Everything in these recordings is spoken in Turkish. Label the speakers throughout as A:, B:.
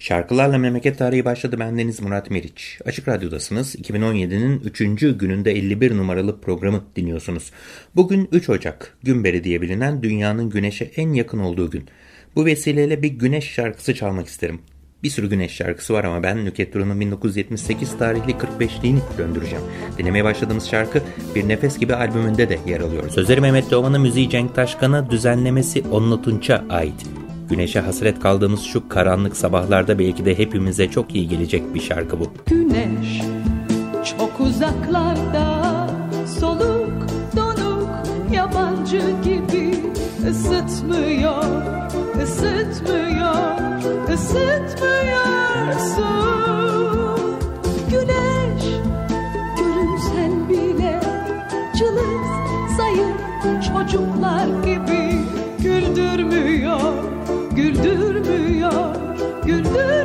A: Şarkılarla Memleket Tarihi başladı. Ben Deniz Murat Meriç. Açık Radyo'dasınız. 2017'nin 3. gününde 51 numaralı programı dinliyorsunuz. Bugün 3 Ocak, Günberi diye bilinen dünyanın güneşe en yakın olduğu gün. Bu vesileyle bir güneş şarkısı çalmak isterim. Bir sürü güneş şarkısı var ama ben Nükhet Duru'nun 1978 tarihli 45'liğini döndüreceğim. Dinlemeye başladığımız şarkı Bir Nefes Gibi albümünde de yer alıyor. Sözleri Mehmet Doğan'ın müziği Cenk Taşkan'a, düzenlemesi Onno Tunç'a ait. Güneşe hasret kaldığımız şu karanlık sabahlarda belki de hepimize çok iyi gelecek bir şarkı bu.
B: Güneş çok uzaklarda soluk donuk yabancı gibi ısıtmıyor, ısıtmıyor, ısıtmıyorsun. Güldürmüyor, güldürmüyorsun.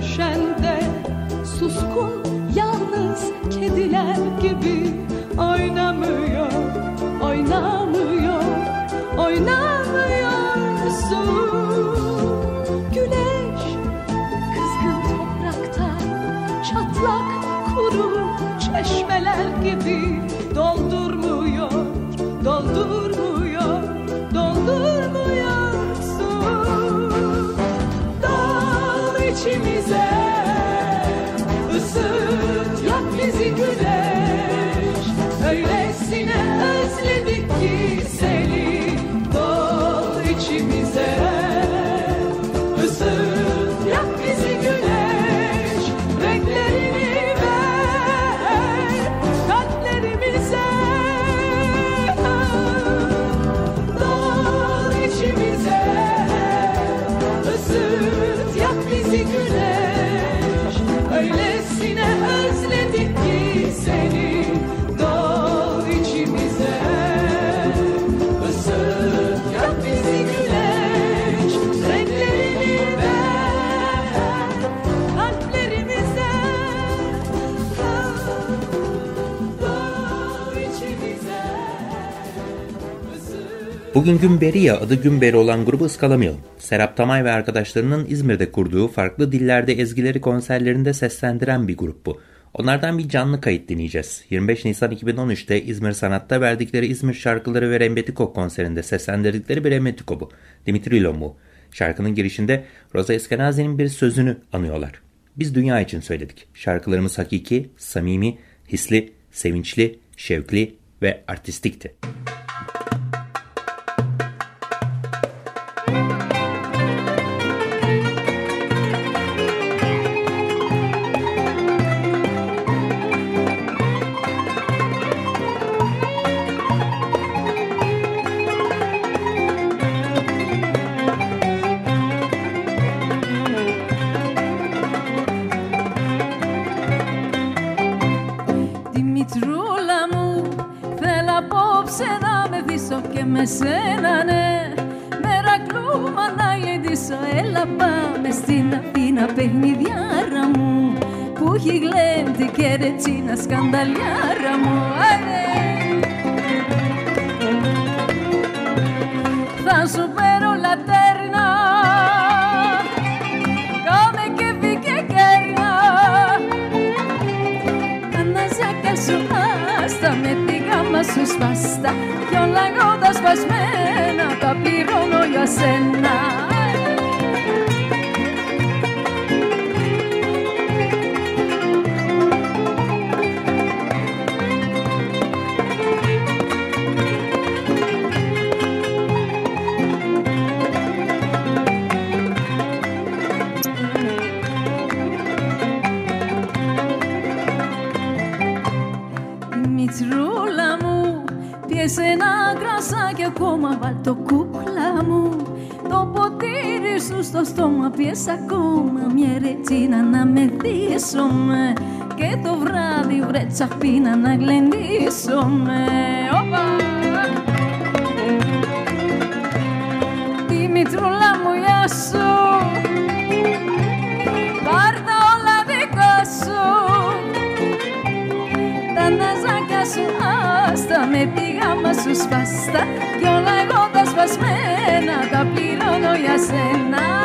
B: Köşende suskun yalnız kediler gibi oynamıyor, oynamıyor, oynamıyorsun. Güneş kızgın toprakta çatlak kuru çeşmeler gibi doldurmuyor, doldurmuyor, secret.
A: Bugün Gümberiya adı Gümber olan grubu ıskalamayalım. Serap Tamay ve arkadaşlarının İzmir'de kurduğu farklı dillerde ezgileri konserlerinde seslendiren bir grup bu. Onlardan bir canlı kayıt dinleyeceğiz. 25 Nisan 2013'te İzmir Sanat'ta verdikleri İzmir şarkıları ve Rembetikop konserinde seslendirdikleri bir Rembetikop'u, Dimitrilo mu? Şarkının girişinde Rosa Eskenazi'nin bir sözünü anıyorlar. Biz dünya için söyledik. Şarkılarımız hakiki, samimi, hisli, sevinçli, şevkli ve artistikti.
C: Müzik με σένα ναι. Μερακλούμα να γλεντήσω έλα πάμε στην Αθήνα παιχνιδιάρα μου. Που έχει γλέντη και ρετσίνα σκανταλιάρα μου. Άρε. Θα σου φέρω λατέρνα. Κάμε και βήκε κέρνα. Καναζάκια σου άστα με τη γάμα σου σπάστα. Κι όλα εγώ σπασμένα τα πληρώνω για σένα στόμα πιέσε ακόμα μια ρετσίνα να με δίσουμε και το βράδυ βρε τσαπίνα να γλεντήσουμε. Οπα! Τη μητρούλα μου γεια σου. Πάρ' τα όλα δικά σου. Τα ναζάκια σου άστα με τη γάμα σου σπαστά κι όλα εγώ τα σπασμένα τα πληρώνω για σένα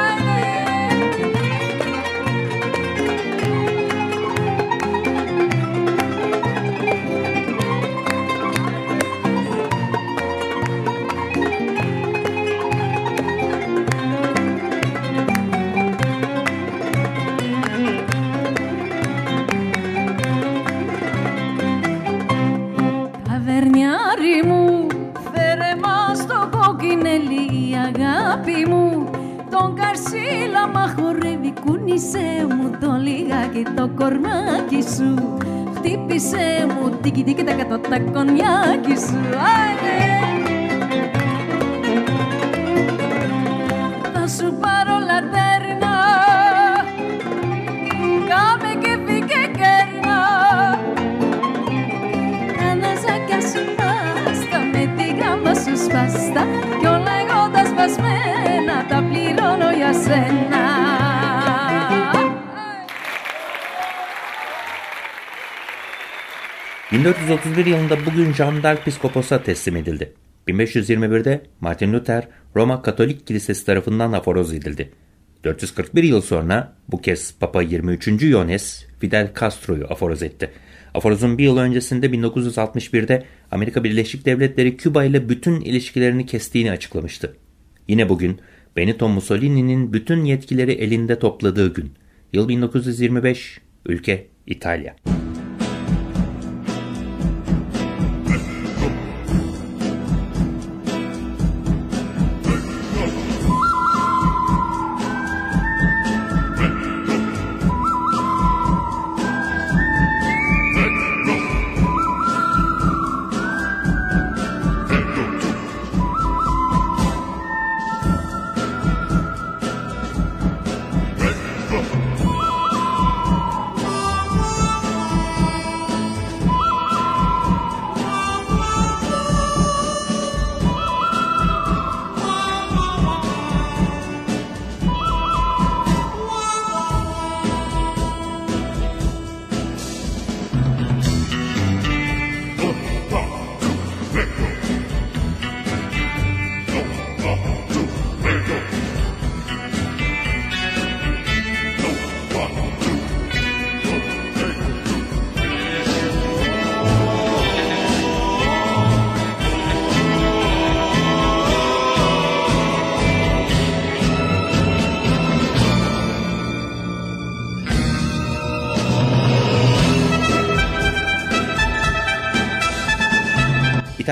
C: χορεύει, κούνησέ μου το λιγάκι το κορμάκι σου. Χτύπησέ μου τίκι τίκι τα κατώ τα κονιάκι σου. Άιντε! Θα σου πάρω λατέρνα. Κάμε και φύγε κέρνα. Τα ναζάκια σου πάστα με τη γάμα σου σπαστά κι όλα εγώ τα σπασμένα τα πληρώνω για σένα
A: ...1431 yılında bugün Jean d'Arc Piskopos'a teslim edildi. 1521'de Martin Luther Roma Katolik Kilisesi tarafından aforoz edildi. 441 yıl sonra bu kez Papa 23. Yones Fidel Castro'yu aforoz etti. Aforozun bir yıl öncesinde 1961'de Amerika Birleşik Devletleri Küba ile bütün ilişkilerini kestiğini açıklamıştı. Yine bugün Benito Mussolini'nin bütün yetkileri elinde topladığı gün. Yıl 1925, ülke İtalya.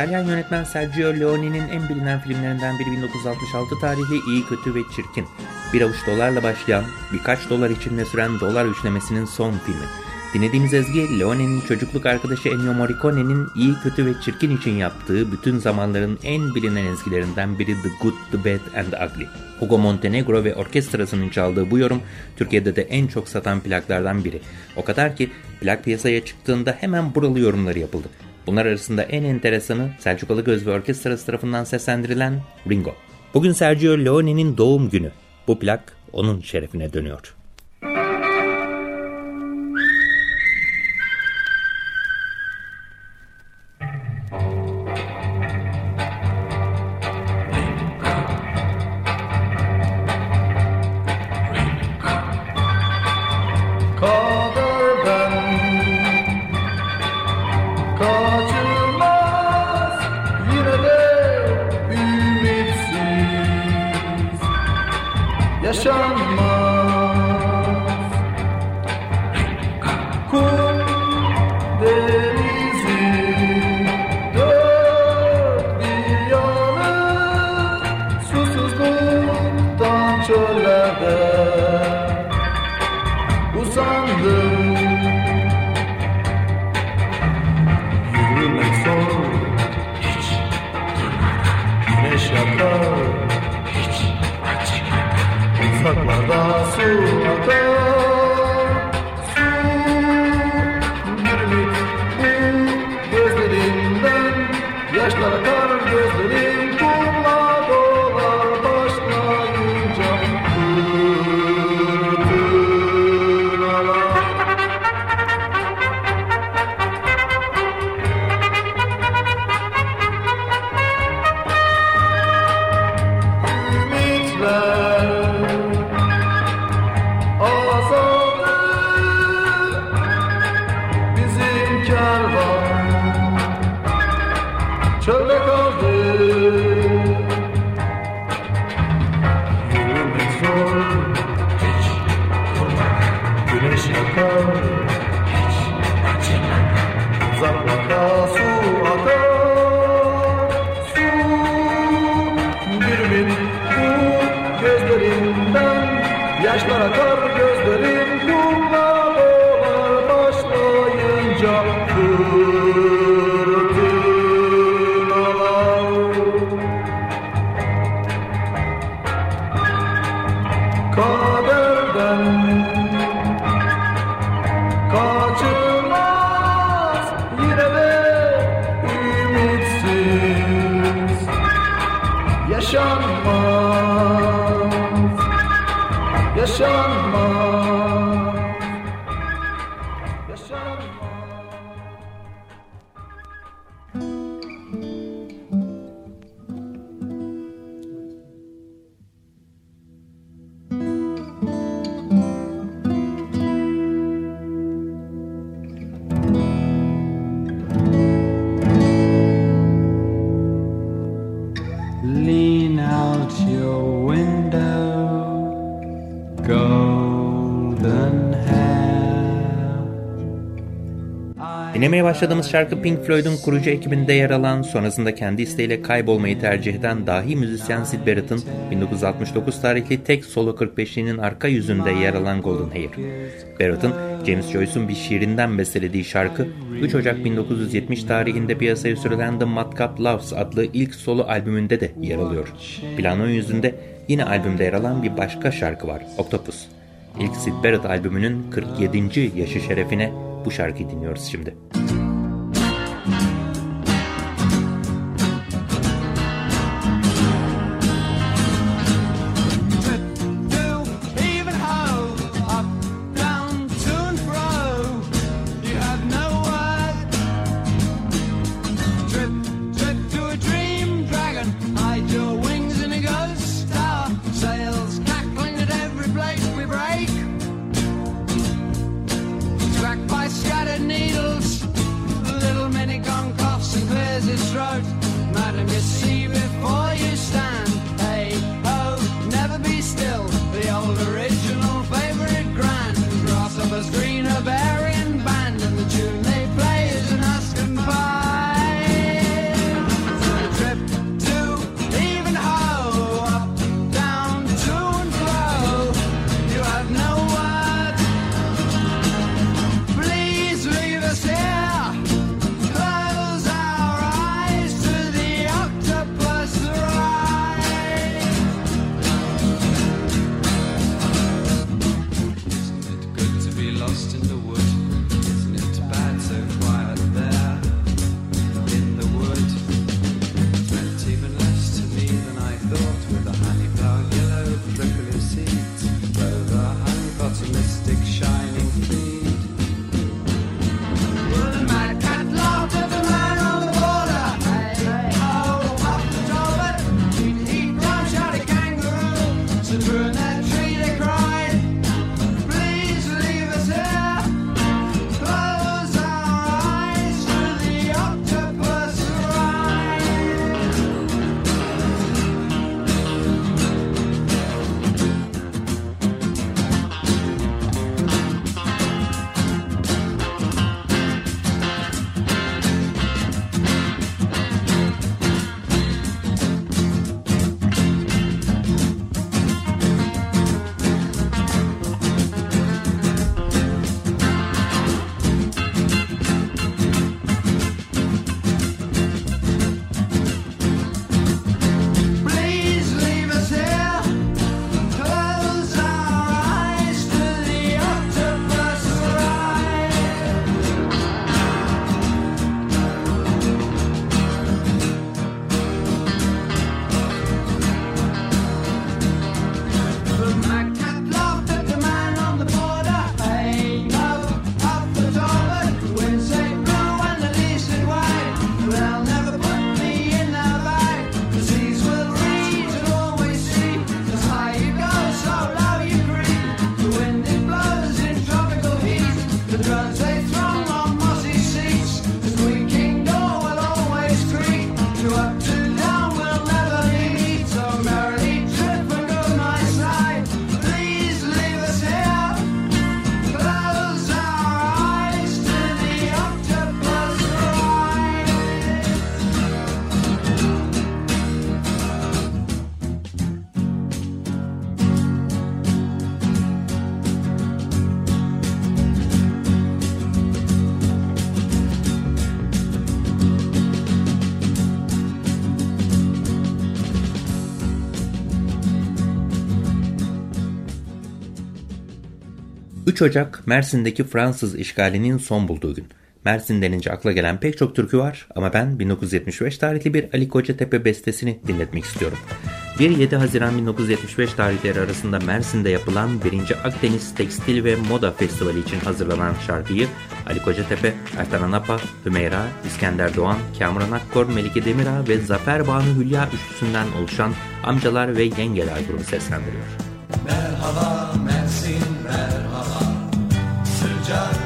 A: İtalyan yönetmen Sergio Leone'nin en bilinen filmlerinden biri 1966 tarihli İyi Kötü ve Çirkin. Bir avuç dolarla başlayan, birkaç dolar içinde süren dolar üçlemesinin son filmi. Dinlediğimiz ezgi Leone'nin çocukluk arkadaşı Ennio Morricone'nin iyi, kötü ve çirkin için yaptığı bütün zamanların en bilinen ezgilerinden biri The Good, The Bad and The Ugly. Hugo Montenegro ve orkestrasının çaldığı bu yorum Türkiye'de de en çok satan plaklardan biri. O kadar ki plak piyasaya çıktığında hemen buralı yorumları yapıldı. Bunlar arasında en enteresanı Selçuk Alıgöz ve orkestrası tarafından seslendirilen Ringo. Bugün Sergio Leone'nin doğum günü. Bu plak onun şerefine dönüyor.
D: Call
A: Dinlemeye başladığımız şarkı Pink Floyd'un kurucu ekibinde yer alan, sonrasında kendi isteğiyle kaybolmayı tercih eden dahi müzisyen Sid Barrett'ın 1969 tarihli tek solo 45'inin arka yüzünde yer alan Golden Hair. Barrett'ın James Joyce'un bir şiirinden bestelediği şarkı 3 Ocak 1970 tarihinde piyasaya sürülen The Madcap Loves adlı ilk solo albümünde de yer alıyor. Planın yüzünde yine albümde yer alan bir başka şarkı var, Octopus. İlk Sid Barrett albümünün 47. yaşı şerefine bu şarkıyı dinliyoruz şimdi.
B: Müzik
A: 3 Ocak Mersin'deki Fransız işgalinin son bulduğu gün. Mersin denince akla gelen pek çok türkü var ama ben 1975 tarihli bir Ali Kocatepe bestesini dinletmek istiyorum. 1-7 Haziran 1975 tarihleri arasında Mersin'de yapılan 1. Akdeniz Tekstil ve Moda Festivali için hazırlanan şarkıyı Ali Kocatepe, Ertan Anapa, Hümeyra, İskender Doğan, Kamuran Akkor, Melike Demirağ ve Zafer Banu Hülya üçlüsünden oluşan amcalar ve yengeler grubu seslendiriyor.
B: Merhaba Mersin sunshine.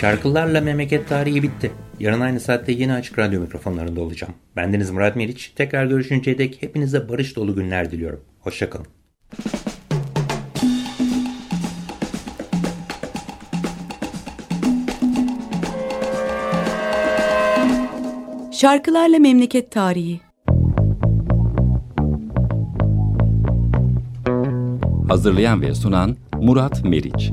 A: Şarkılarla memleket tarihi bitti. Yarın aynı saatte yine açık radyo mikrofonlarında olacağım. Bendeniz Murat Meriç. Tekrar görüşünceye dek hepinize barış dolu günler diliyorum. Hoşçakalın.
E: Şarkılarla Memleket Tarihi
F: Hazırlayan ve sunan Murat Meriç.